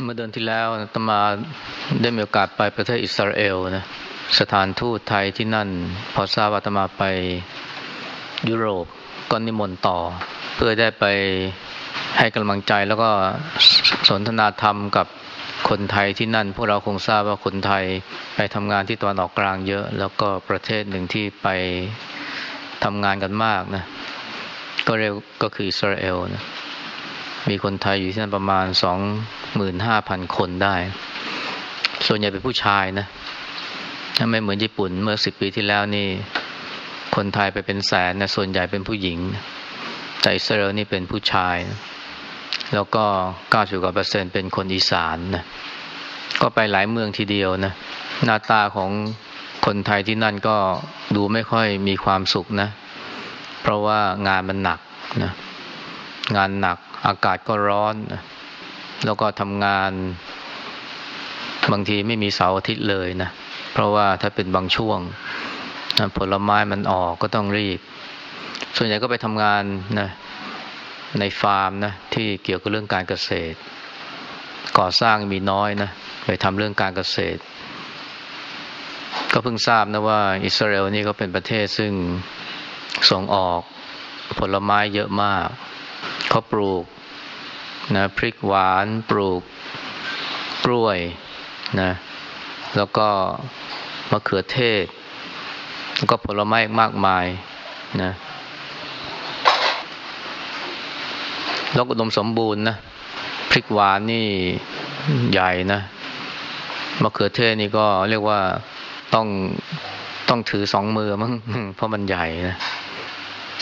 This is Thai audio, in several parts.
เมื่อเดือนที่แล้วตมาได้มีโอกาสไปประเทศอิสราเอลนะสถานทูตไทยที่นั่น พอทราบว่าตมาไปยุโรปก็นิมนต์ต่อ เพื่อได้ไปให้กำลังใจแล้วก็สนทนาธรรมกับคนไทยที่นั่น พวกเราคงทราบว่าคนไทยไปทำงานที่ตะวันออกกลางเยอะ แล้วก็ประเทศหนึ่งที่ไปทำงานกันมากนะก็เรียกก็คืออิสราเอลนะ มีคนไทยอยู่ที่นั่นประมาณสองหมื่นห้าพันคนได้ ส่วนใหญ่เป็นผู้ชายนะถ้าไม่เหมือนญี่ปุ่นเมื่อสิบปีที่แล้วนี่ คนไทยไปเป็นแสนนะส่วนใหญ่เป็นผู้หญิงแต่อิสราเอลนี่เป็นผู้ชายนะแล้วก็เก้าสิบกว่าเปอร์เซ็นต์เป็นคนอีสานนะก็ไปหลายเมืองทีเดียวนะหน้าตาของคนไทยที่นั่นก็ดูไม่ค่อยมีความสุขนะ เพราะว่างานมันหนักนะงานหนัก อากาศก็ร้อน แล้วก็ทำงาน บางทีไม่มีเสาร์อาทิตย์เลยนะ เพราะว่าถ้าเป็นบางช่วง ผลไม้มันออกก็ต้องรีบ ส่วนใหญ่ก็ไปทำงานนะในฟาร์มนะที่เกี่ยวกับเรื่องการเกษตร ก่อสร้างมีน้อยนะไปทำเรื่องการเกษตร ก็เพิ่งทราบนะว่า อิสราเอลนี่ก็เป็นประเทศซึ่งส่งออกผลไม้เยอะมาก เขาปลูกนะพริกหวานปลูกกล้วยนะแล้วก็มะเขือเทศ แล้วก็ผลไม้มากมายนะแล้วอุดมสมบูรณ์นะพริกหวานนี่ใหญ่นะมะเขือเทศนี่ก็เรียกว่าต้องต้องถือสองมือมั้งเพราะมันใหญ่นะ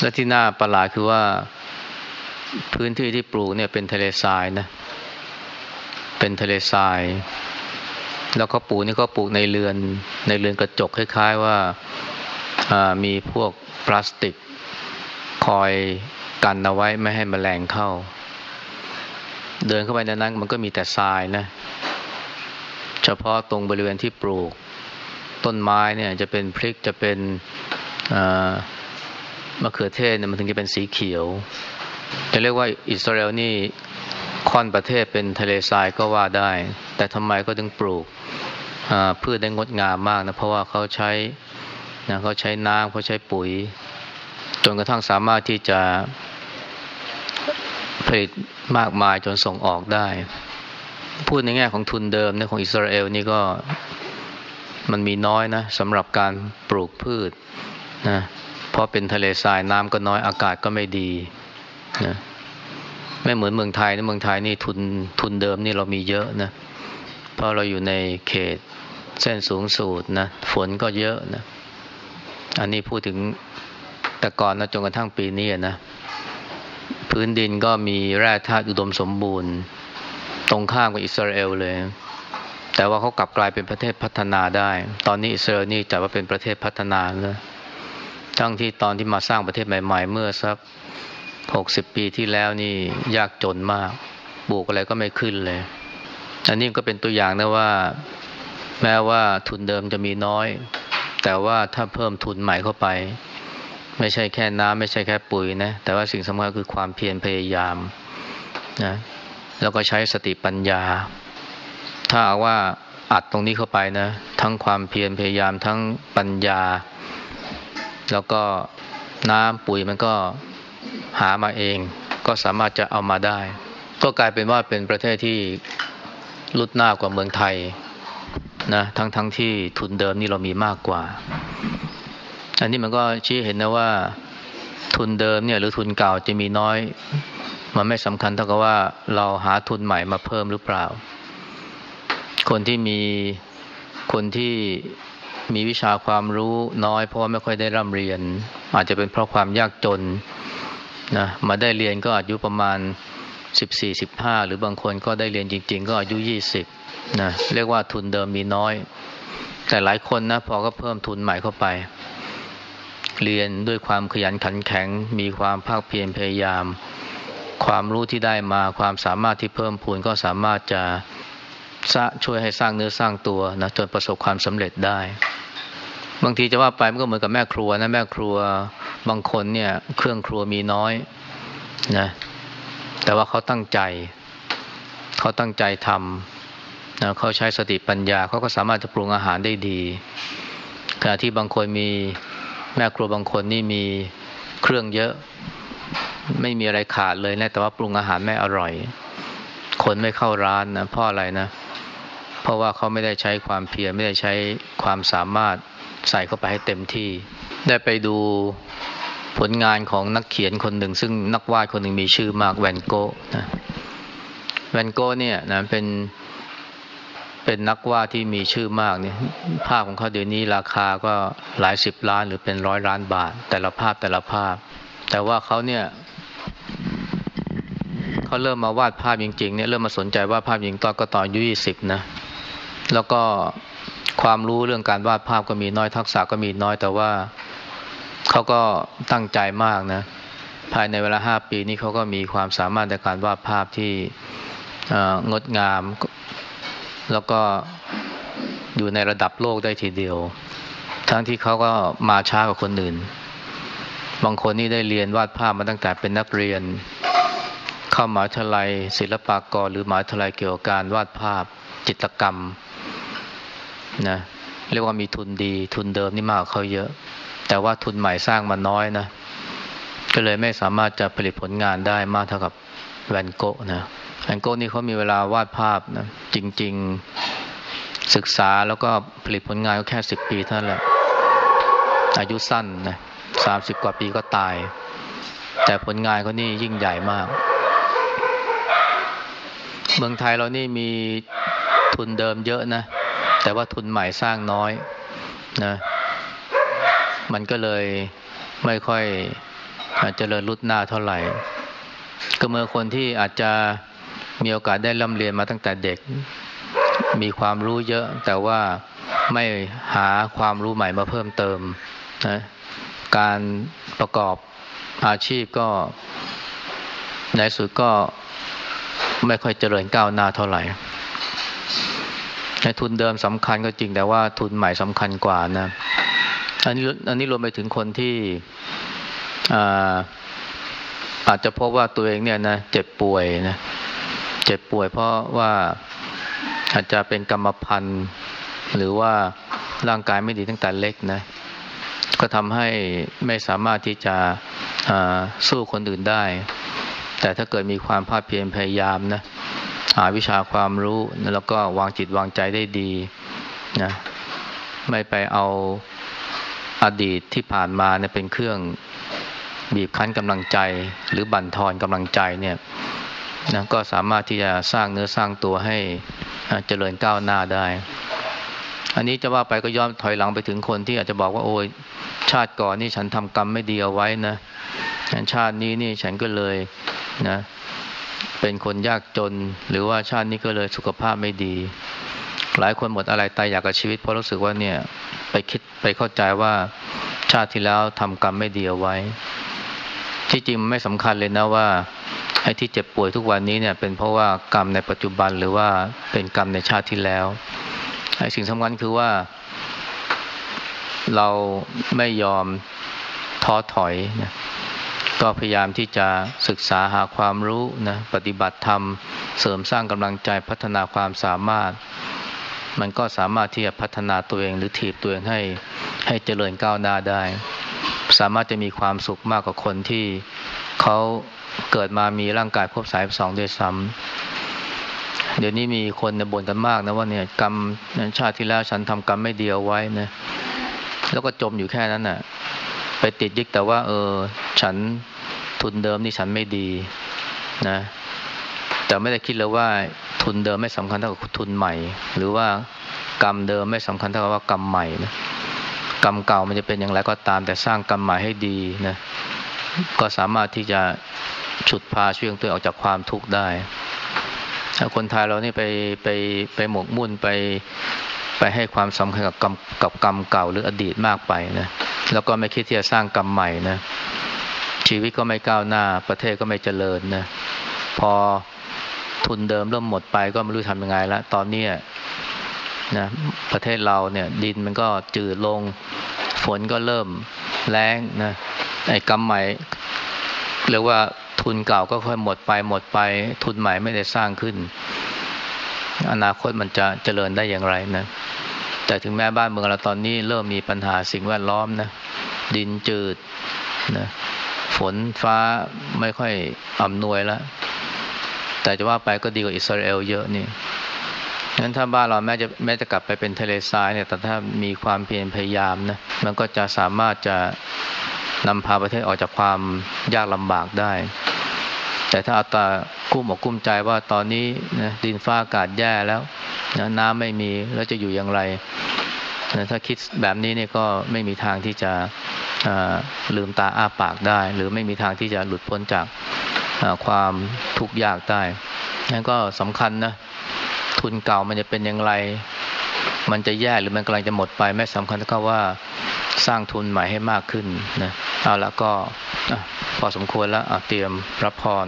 และที่น่าประหลาดคือว่า พื้นที่ที่ปลูกเนี่ยเป็นทะเลทรายนะ เป็นทะเลทราย แล้วก็ปลูกนี่ก็ปลูกในเรือน ในเรือนกระจกคล้ายๆว่ามีพวกพลาสติก คอยกันเอาไว้ไม่ให้มแมลงเข้า เดินเข้าไปในนั้นมันก็มีแต่ทรายนะ เฉพาะตรงบริเวณที่ปลูก ต้นไม้เนี่ยจะเป็นพริกจะเป็นมะเขือเทศเนี่ยมันถึงจะเป็นสีเขียว จะเรียกว่าอิสราเอลนี่ค่อนประเทศเป็นทะเลทรายก็ว่าได้ แต่ทำไมก็ถึงปลูกพืชได้งดงามมากนะ เพราะว่าเขาใช้นะเขาใช้น้ำเขาใช้ปุ๋ย จนกระทั่งสามารถที่จะผลิตมากมายจนส่งออกได้ พูดในแง่ของทุนเดิมเนี่ยของอิสราเอลนี่ก็มันมีน้อยนะสำหรับการปลูกพืชนะเพราะเป็นทะเลทรายน้ำก็น้อยอากาศก็ไม่ดี นะไม่เหมือนเมืองไทยนะเมืองไทยนี่ทุนทุนเดิมนี่เรามีเยอะนะเพราะเราอยู่ในเขตเส้นสูงสูดนะฝนก็เยอะนะ อันนี้พูดถึงแต่ก่อนนะจนกระทั่งปีนี้นะ พื้นดินก็มีแร่ธาตุอุดมสมบูรณ์ ตรงข้ามกับอิสราเอลเลย แต่ว่าเขากลับกลายเป็นประเทศพัฒนาได้ ตอนนี้อิสราเอลนี่จัดว่าเป็นประเทศพัฒนาแล้วทั้งที่ตอนที่มาสร้างประเทศใหม่ ๆ เมื่อสัก หกสิบปีที่แล้วนี่ยากจนมากปลูกอะไรก็ไม่ขึ้นเลย อันนี้ก็เป็นตัวอย่างนะว่า แม้ว่าทุนเดิมจะมีน้อย แต่ว่าถ้าเพิ่มทุนใหม่เข้าไป ไม่ใช่แค่น้ำไม่ใช่แค่ปุ๋ยนะ แต่ว่าสิ่งสำคัญคือความเพียรพยายามนะแล้วก็ใช้สติปัญญา ถ้าเอาว่าอัดตรงนี้เข้าไปนะ ทั้งความเพียรพยายามทั้งปัญญา แล้วก็น้ำปุ๋ยมันก็ หามาเองก็สามารถจะเอามาได้ ก็กลายเป็นว่าเป็นประเทศที่ลุดหน้ากว่าเมืองไทยนะทั้งทั้งที่ทุนเดิมนี่เรามีมากกว่า อันนี้มันก็ชี้เห็นนะว่าทุนเดิมเนี่ยหรือทุนเก่าจะมีน้อย มันไม่สำคัญเท่ากับว่าเราหาทุนใหม่มาเพิ่มหรือเปล่า คนที่มีคนที่มีวิชาความรู้น้อยเพราะว่าไม่ค่อยได้ร่ำเรียน อาจจะเป็นเพราะความยากจน นะมาได้เรียนก็อายุประมาณสิบสี่สิบห้าหรือบางคนก็ได้เรียนจริง ๆ ก็อายุยี่สิบนะเรียกว่าทุนเดิมมีน้อย แต่หลายคนนะพอก็เพิ่มทุนใหม่เข้าไป เรียนด้วยความขยันขันแข็ง มีความภาคเพียรพยายาม ความรู้ที่ได้มาความสามารถที่เพิ่มพูนก็สามารถจะช่วยให้สร้างเนื้อสร้างตัวนะจนประสบความสำเร็จได้ บางทีจะว่าไปมันก็เหมือนกับแม่ครัวนะแม่ครัวบางคนเนี่ย เครื่องครัวมีน้อยนะแต่ว่าเขาตั้งใจ เขาตั้งใจทำนะเขาใช้สติปัญญาเขาก็สามารถจะปรุงอาหารได้ดีขณะที่บางคนมีแม่ครัวบางคนนี่มีเครื่องเยอะ ไม่มีอะไรขาดเลยนะแต่ว่าปรุงอาหารไม่อร่อย คนไม่เข้าร้านนะเพราะอะไรนะ เพราะว่าเขาไม่ได้ใช้ความเพียรไม่ได้ใช้ความสามารถ ใส่เข้าไปให้เต็มที่ ได้ไปดูผลงานของนักเขียนคนหนึ่ง ซึ่งนักวาดคนหนึ่งมีชื่อมากแวนโกนะแวนโกเนี่ยนะเป็นเป็นนักวาดที่มีชื่อมากเนี่ยภาพของเขาเดี๋ยวนี้ราคาก็หลายสิบล้านหรือเป็นร้อยล้านบาท แต่ละภาพแต่ละภาพ แต่ว่าเขาเนี่ยเขาเริ่มมาวาดภาพจริงๆเนี่ยเริ่มมาสนใจวาดภาพจริงตอนก็ตอนอายุยี่สิบนะแล้วก็ ความรู้เรื่องการวาดภาพก็มีน้อยทักษะก็มีน้อยแต่ว่าเขาก็ตั้งใจมากนะ ภายในเวลาห้าปีนี้เขาก็มีความสามารถในการวาดภาพที่งดงาม แล้วก็อยู่ในระดับโลกได้ทีเดียว ทั้งที่เขาก็มาช้ากว่าคนอื่น บางคนนี่ได้เรียนวาดภาพมาตั้งแต่เป็นนักเรียน เข้ามหาวิทยาลัยศิลปากร หรือมหาวิทยาลัยเกี่ยวกับการวาดภาพจิตรกรรม นะเรียกว่ามีทุนดี ทุนเดิมนี่มากเขาเยอะ แต่ว่าทุนใหม่สร้างมาน้อยนะก็เลยไม่สามารถจะผลิตผลงานได้มากเท่ากับแวนโกะนะแวนโกะนี่เขามีเวลาวาดภาพนะจริง ๆศึกษาแล้วก็ผลิตผลงานก็แค่สิบปีเท่านั้นแหละอายุสั้นนะสามสิบกว่าปีก็ตาย แต่ผลงานเขานี่ยิ่งใหญ่มาก เมืองไทยเรานี่มีทุนเดิมเยอะนะ แต่ว่าทุนใหม่สร้างน้อยนะมันก็เลยไม่ค่อยอาจจะเริญรุดหน้าเท่าไหร่ ก็เมื่อคนที่อาจจะมีโอกาสได้ร่ำเรียนมาตั้งแต่เด็ก มีความรู้เยอะ แต่ว่าไม่หาความรู้ใหม่มาเพิ่มเติมนะการประกอบอาชีพก็ในสุดก็ไม่ค่อยเจริญก้าวหน้าเท่าไหร่ ทุนเดิมสำคัญก็จริงแต่ว่าทุนใหม่สำคัญกว่านะอันนี้อันนี้รวมไปถึงคนที่อาอาจจะพบว่าตัวเองเนี่ยนะเจ็บป่วยนะเจ็บป่วยเพราะว่าอาจจะเป็นกรรมพันธุ์หรือว่าร่างกายไม่ดีตั้งแต่เล็กนะก็ทำให้ไม่สามารถที่จะสู้คนอื่นได้ แต่ถ้าเกิดมีความภาคเพียรพยายามนะ หาวิชาความรู้แล้วก็วางจิตวางใจได้ดีนะไม่ไปเอาอดีตที่ผ่านมาเนี่ยเป็นเครื่องบีบคั้นกำลังใจ หรือบั่นทอนกำลังใจเนี่ยนะก็สามารถที่จะสร้างเนื้อสร้างตัวให้เจริญก้าวหน้าได้ อันนี้จะว่าไปก็ย้อนถอยหลังไปถึงคนที่อาจจะบอกว่าโอ้ยชาติก่อนนี่ฉันทำกรรมไม่ดีเอาไว้นะชาตินี้นี่ฉันก็เลยนะ เป็นคนยากจน หรือว่าชาตินี้ก็เลยสุขภาพไม่ดี หลายคนหมดอะไรตายอยากกับชีวิต เพราะรู้สึกว่าเนี่ยไปคิดไปเข้าใจว่าชาติที่แล้วทำกรรมไม่ดีเอาไว้ ที่จริงไม่สำคัญเลยนะว่าไอ้ที่เจ็บป่วยทุกวันนี้เนี่ยเป็นเพราะว่ากรรมในปัจจุบันหรือว่าเป็นกรรมในชาติที่แล้วไอ้สิ่งสำคัญคือว่า เราไม่ยอมท้อถอยนะ ก็พยายามที่จะศึกษาหาความรู้นะปฏิบัติธรรม เสริมสร้างกำลังใจพัฒนาความสามารถ มันก็สามารถที่จะพัฒนาตัวเองหรือถีบตัวเองให้ให้เจริญก้าวหน้าได้ สามารถจะมีความสุขมากกว่าคนที่เขาเกิดมามีร่างกายครบสายสองด้วยซ้ำเดี๋ยวนี้มีคนบ่นกันมากนะว่าเนี่ยกรรมชาติที่แล้วฉันทำกรรมไม่เดีเอาไว้นะแล้วก็จมอยู่แค่นั้นน่ะ ไปติดยึดแต่ว่า เออ ฉันทุนเดิมนี่ฉันไม่ดีนะ แต่ไม่ได้คิดเลยว่าทุนเดิมไม่สำคัญเท่ากับทุนใหม่ หรือว่ากรรมเดิมไม่สำคัญเท่ากับว่ากรรมใหม่นะกรรมเก่ามันจะเป็นอย่างไรก็ตาม แต่สร้างกรรมใหม่ให้ดีนะก็สามารถที่จะฉุดพาช่วยตัวออกจากความทุกข์ได้ถ้าคนไทยเรานี่ไปไปไปหมกมุ่นไปไปให้ความสำคัญกับกรรมกับกรรมเก่าหรืออดีตมากไปนะ แล้วก็ไม่คิดที่จะสร้างกรรมใหม่นะ ชีวิตก็ไม่ก้าวหน้า ประเทศก็ไม่เจริญนะ พอทุนเดิมเริ่มหมดไปก็ไม่รู้ทำยังไงแล้วตอนนี้นะประเทศเราเนี่ยดินมันก็จืดลง ฝนก็เริ่มแรงนะไอ้กำใหม่เรียกว่าทุนเก่าก็ค่อยหมดไปหมดไป ทุนใหม่ไม่ได้สร้างขึ้น อนาคตมันจะเจริญได้อย่างไรนะ แต่ถึงแม้บ้านเมืองเราตอนนี้เริ่มมีปัญหาสิ่งแวดล้อมนะ ดินจืดนะฝนฟ้าไม่ค่อยอำนวยแล้ว แต่จะว่าไปก็ดีกว่าอิสราเอลเยอะนี่งั้นถ้าบ้านเราแม้จะแม้จะกลับไปเป็นทะเลทรายเนี่ย แต่ถ้ามีความเพียรพยายามนะ มันก็จะสามารถจะนำพาประเทศออกจากความยากลำบากได้ แต่ถ้าเอาตากุ้มอกกุ้มใจว่าตอนนี้นะดินฟ้าอากาศแย่แล้ว นะน้ำไม่มีแล้วจะอยู่อย่างไรนะถ้าคิดแบบนี้เนี่ยก็ไม่มีทางที่จะลืมตาอ้าปากได้ หรือไม่มีทางที่จะหลุดพ้นจากความทุกข์ยากได้นั่นก็สำคัญนะทุนเก่ามันจะเป็นอย่างไร มันจะแย่หรือมันกำลังจะหมดไป ไม่สำคัญก็ว่าสร้างทุนใหม่ให้มากขึ้นนะเอาละก็พอสมควรแล้วเตรียมรับพร